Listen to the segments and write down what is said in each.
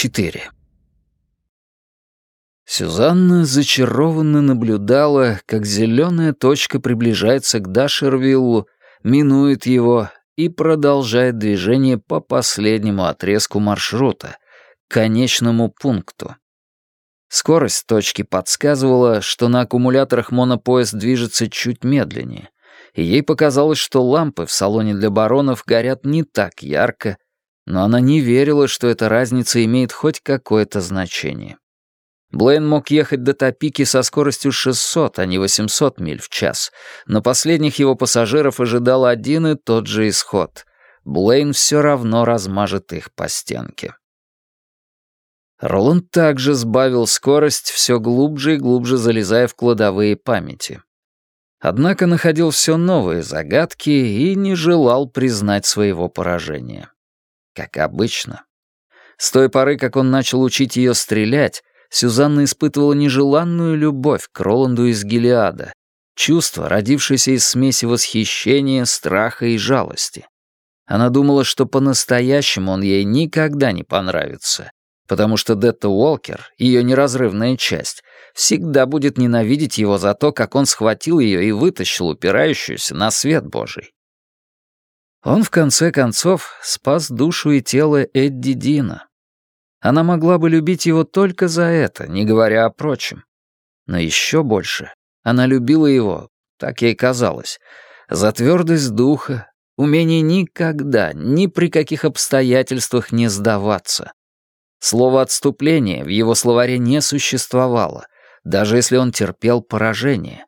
4. Сюзанна зачарованно наблюдала, как зеленая точка приближается к Дашервиллу, минует его и продолжает движение по последнему отрезку маршрута, к конечному пункту. Скорость точки подсказывала, что на аккумуляторах монопоезд движется чуть медленнее, и ей показалось, что лампы в салоне для баронов горят не так ярко, но она не верила, что эта разница имеет хоть какое-то значение. Блейн мог ехать до Топики со скоростью 600, а не 800 миль в час, но последних его пассажиров ожидал один и тот же исход. Блейн все равно размажет их по стенке. Роланд также сбавил скорость, все глубже и глубже залезая в кладовые памяти. Однако находил все новые загадки и не желал признать своего поражения. Как обычно. С той поры, как он начал учить ее стрелять, Сюзанна испытывала нежеланную любовь к Роланду из Гелиада, чувство, родившееся из смеси восхищения, страха и жалости. Она думала, что по-настоящему он ей никогда не понравится, потому что Детта Уолкер, ее неразрывная часть, всегда будет ненавидеть его за то, как он схватил ее и вытащил упирающуюся на свет Божий. Он, в конце концов, спас душу и тело Эдди Дина, она могла бы любить его только за это, не говоря о прочем. Но еще больше она любила его, так ей казалось, за твердость духа, умение никогда, ни при каких обстоятельствах не сдаваться. Слово «отступление» в его словаре не существовало, даже если он терпел поражение.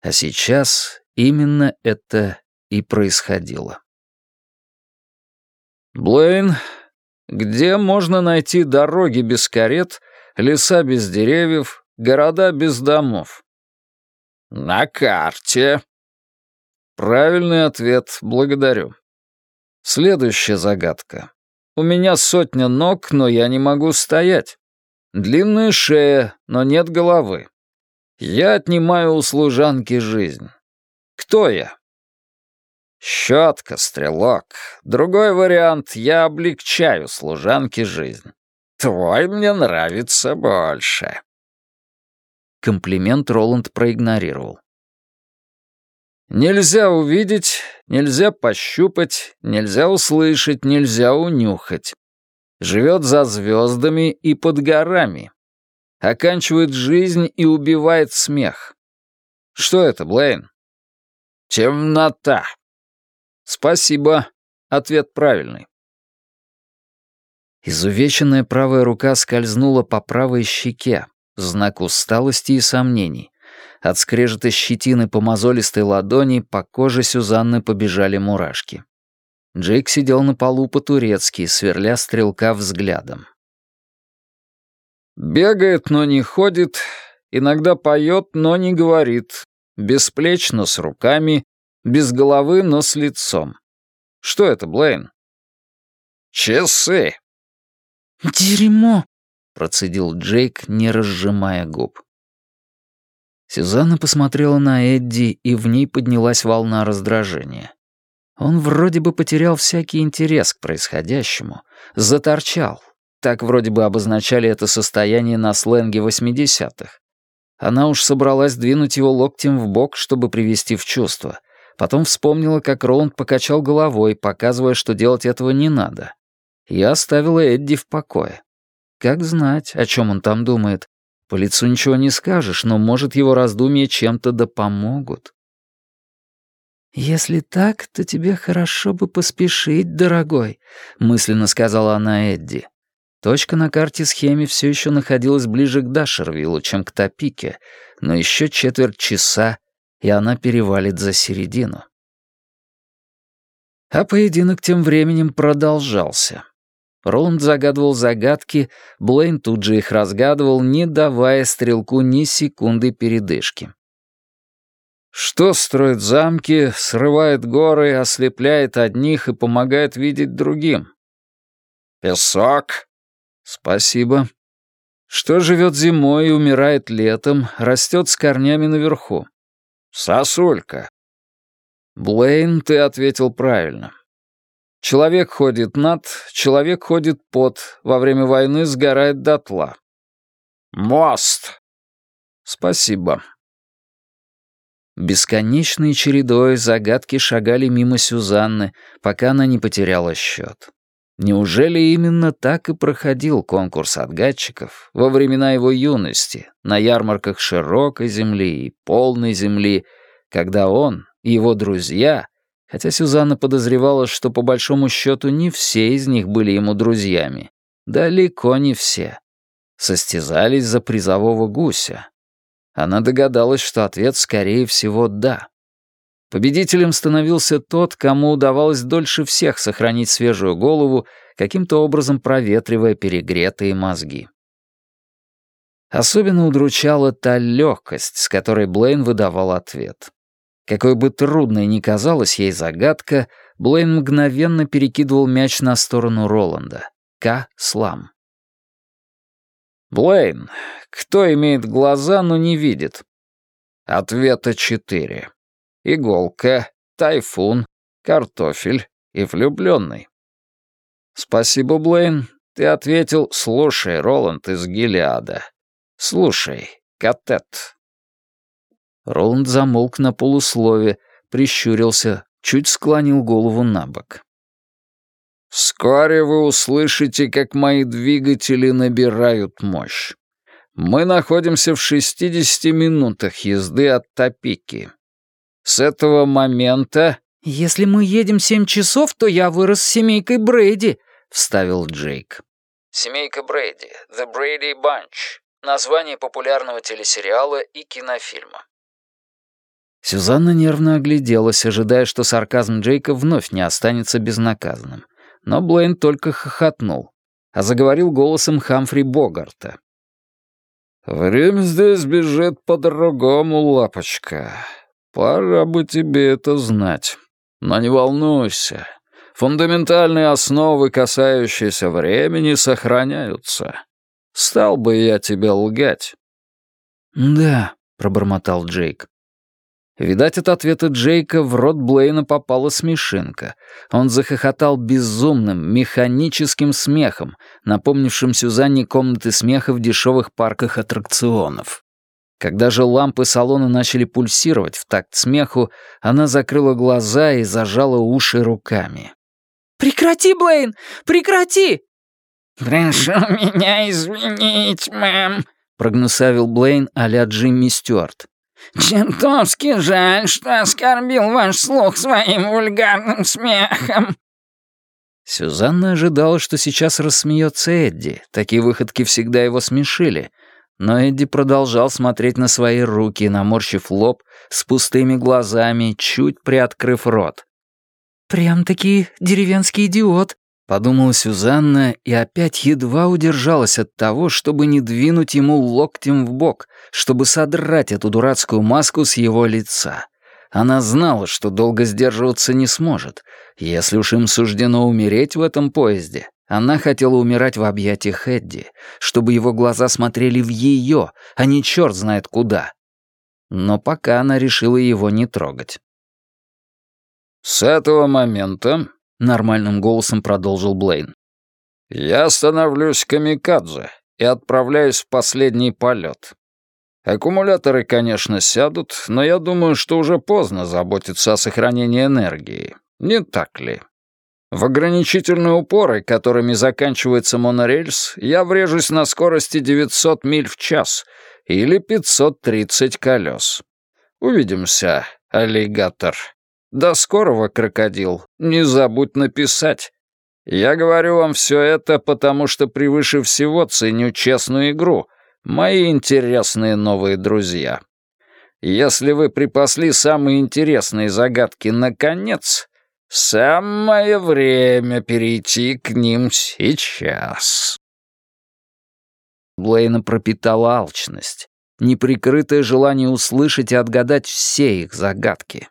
А сейчас именно это и происходило. Блейн где можно найти дороги без карет, леса без деревьев, города без домов? На карте. Правильный ответ, благодарю. Следующая загадка. У меня сотня ног, но я не могу стоять. Длинная шея, но нет головы. Я отнимаю у служанки жизнь. Кто я? «Щетка, стрелок. Другой вариант — я облегчаю служанке жизнь. Твой мне нравится больше». Комплимент Роланд проигнорировал. Нельзя увидеть, нельзя пощупать, нельзя услышать, нельзя унюхать. Живет за звездами и под горами. Оканчивает жизнь и убивает смех. Что это, Блейн? Темнота. «Спасибо. Ответ правильный». Изувеченная правая рука скользнула по правой щеке, знак усталости и сомнений. От скрежета щетины по мозолистой ладони по коже Сюзанны побежали мурашки. Джейк сидел на полу по-турецки, сверля стрелка взглядом. «Бегает, но не ходит, иногда поет, но не говорит, бесплеч, но с руками, без головы, но с лицом. Что это, Блейн? Часы. Дерьмо, процедил Джейк, не разжимая губ. Сюзанна посмотрела на Эдди, и в ней поднялась волна раздражения. Он вроде бы потерял всякий интерес к происходящему, заторчал. Так вроде бы обозначали это состояние на сленге восьмидесятых. Она уж собралась двинуть его локтем в бок, чтобы привести в чувство, Потом вспомнила, как Роланд покачал головой, показывая, что делать этого не надо. Я оставила Эдди в покое. Как знать, о чем он там думает. По лицу ничего не скажешь, но, может, его раздумья чем-то да помогут. «Если так, то тебе хорошо бы поспешить, дорогой», — мысленно сказала она Эдди. Точка на карте схеме все еще находилась ближе к Дашервиллу, чем к Топике, но еще четверть часа, и она перевалит за середину. А поединок тем временем продолжался. Роланд загадывал загадки, Блейн тут же их разгадывал, не давая стрелку ни секунды передышки. Что строит замки, срывает горы, ослепляет одних и помогает видеть другим? Песок. Спасибо. Что живет зимой и умирает летом, растет с корнями наверху? «Сосулька». «Блейн, ты ответил правильно. Человек ходит над, человек ходит под, во время войны сгорает дотла. Мост! Спасибо. Бесконечной чередой загадки шагали мимо Сюзанны, пока она не потеряла счет. Неужели именно так и проходил конкурс отгадчиков во времена его юности, на ярмарках широкой земли и полной земли, когда он и его друзья, хотя Сюзанна подозревала, что по большому счету не все из них были ему друзьями, далеко не все, состязались за призового гуся, она догадалась, что ответ, скорее всего, «да». Победителем становился тот, кому удавалось дольше всех сохранить свежую голову, каким-то образом проветривая перегретые мозги. Особенно удручала та легкость, с которой Блейн выдавал ответ. Какой бы трудной ни казалась ей загадка, Блейн мгновенно перекидывал мяч на сторону Роланда. К. Слам. «Блейн, кто имеет глаза, но не видит?» Ответа четыре. Иголка, тайфун, картофель и влюбленный. «Спасибо, Блейн. Ты ответил, слушай, Роланд из Гелиада. Слушай, Катет». Роланд замолк на полуслове, прищурился, чуть склонил голову на бок. Вскоре вы услышите, как мои двигатели набирают мощь. Мы находимся в 60 минутах езды от Топики. С этого момента... «Если мы едем семь часов, то я вырос с семейкой Брейди», — вставил Джейк. «Семейка Брейди. The Brady Bunch. Название популярного телесериала и кинофильма». Сюзанна нервно огляделась, ожидая, что сарказм Джейка вновь не останется безнаказанным но Блейн только хохотнул, а заговорил голосом Хамфри Богарта. «Время здесь бежит по-другому, лапочка. Пора бы тебе это знать. Но не волнуйся. Фундаментальные основы, касающиеся времени, сохраняются. Стал бы я тебе лгать». «Да», — пробормотал Джейк. Видать, от ответа Джейка в рот Блейна попала смешинка. Он захохотал безумным, механическим смехом, напомнившим Сюзанне комнаты смеха в дешевых парках аттракционов. Когда же лампы салона начали пульсировать в такт смеху, она закрыла глаза и зажала уши руками. «Прекрати, Блейн! Прекрати!» «Прошу меня извинить, мэм», — прогнусавил Блейн а-ля Джимми Стюарт. «Чертовски жаль, что оскорбил ваш слух своим вульгарным смехом». Сюзанна ожидала, что сейчас рассмеется Эдди. Такие выходки всегда его смешили. Но Эдди продолжал смотреть на свои руки, наморщив лоб, с пустыми глазами, чуть приоткрыв рот. «Прям-таки деревенский идиот», Подумала Сюзанна и опять едва удержалась от того, чтобы не двинуть ему локтем в бок, чтобы содрать эту дурацкую маску с его лица. Она знала, что долго сдерживаться не сможет. Если уж им суждено умереть в этом поезде, она хотела умирать в объятиях Эдди, чтобы его глаза смотрели в ее, а не черт знает куда. Но пока она решила его не трогать. «С этого момента — нормальным голосом продолжил Блейн. «Я становлюсь камикадзе и отправляюсь в последний полет. Аккумуляторы, конечно, сядут, но я думаю, что уже поздно заботиться о сохранении энергии. Не так ли? В ограничительные упоры, которыми заканчивается монорельс, я врежусь на скорости 900 миль в час или 530 колес. Увидимся, аллигатор. До скорого, крокодил. Не забудь написать. Я говорю вам все это, потому что превыше всего ценю честную игру, мои интересные новые друзья. Если вы припасли самые интересные загадки наконец, самое время перейти к ним сейчас. Блейна пропитала алчность, неприкрытое желание услышать и отгадать все их загадки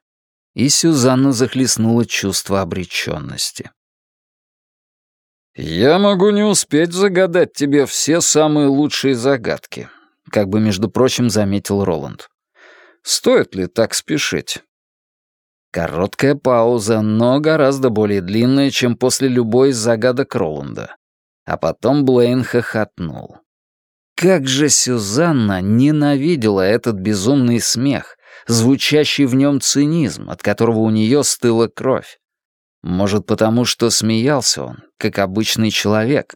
и Сюзанну захлестнуло чувство обреченности. «Я могу не успеть загадать тебе все самые лучшие загадки», как бы, между прочим, заметил Роланд. «Стоит ли так спешить?» Короткая пауза, но гораздо более длинная, чем после любой из загадок Роланда. А потом Блейн хохотнул. Как же Сюзанна ненавидела этот безумный смех, звучащий в нем цинизм, от которого у нее стыла кровь. Может, потому что смеялся он, как обычный человек.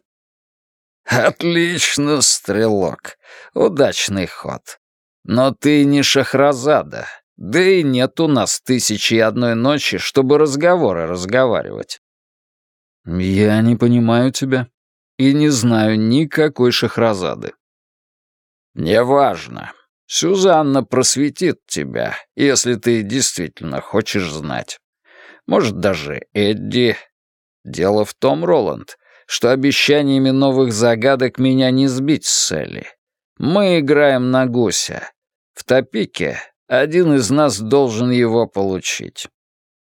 «Отлично, стрелок. Удачный ход. Но ты не Шахразада, да и нет у нас тысячи и одной ночи, чтобы разговоры разговаривать». «Я не понимаю тебя и не знаю никакой Шахразады». «Неважно. Сюзанна просветит тебя, если ты действительно хочешь знать. Может, даже Эдди. Дело в том, Роланд, что обещаниями новых загадок меня не сбить с цели. Мы играем на гуся. В топике один из нас должен его получить.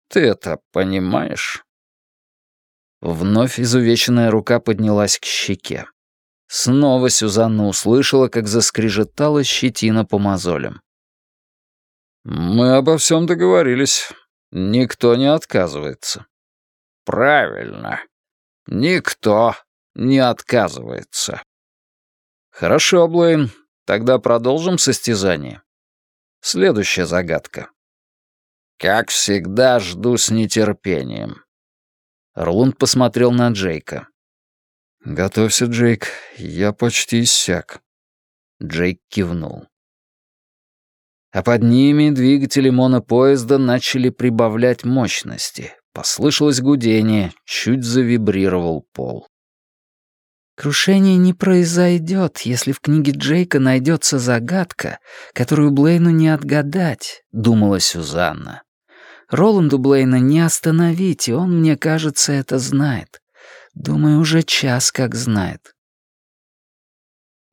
Ты это понимаешь?» Вновь изувеченная рука поднялась к щеке. Снова Сюзанна услышала, как заскрежетала щетина по мозолям. «Мы обо всем договорились. Никто не отказывается». «Правильно. Никто не отказывается». «Хорошо, Блейн. Тогда продолжим состязание. Следующая загадка». «Как всегда, жду с нетерпением». Роланд посмотрел на Джейка. «Готовься, Джейк, я почти иссяк». Джейк кивнул. А под ними двигатели монопоезда начали прибавлять мощности. Послышалось гудение, чуть завибрировал пол. «Крушение не произойдет, если в книге Джейка найдется загадка, которую Блейну не отгадать», — думала Сюзанна. «Роланду Блейна не остановить, и он, мне кажется, это знает. Думаю, уже час как знает.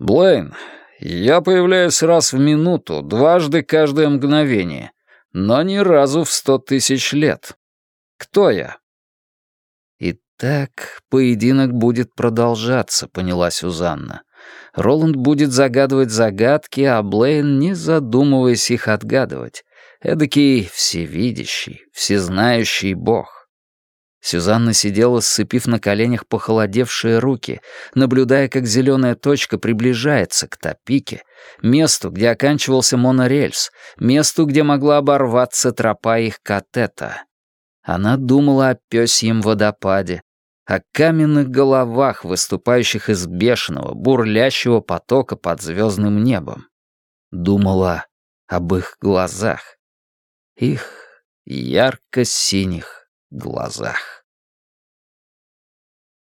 «Блейн, я появляюсь раз в минуту, дважды каждое мгновение, но ни разу в сто тысяч лет. Кто я?» «Итак, поединок будет продолжаться», — поняла Сюзанна. Роланд будет загадывать загадки, а Блейн, не задумываясь их отгадывать. Эдакий всевидящий, всезнающий бог. Сюзанна сидела, сцепив на коленях похолодевшие руки, наблюдая, как зеленая точка приближается к топике, месту, где оканчивался монорельс, месту, где могла оборваться тропа их катета. Она думала о пёсьем водопаде, о каменных головах, выступающих из бешеного, бурлящего потока под звездным небом. Думала об их глазах. Их ярко-синих глазах.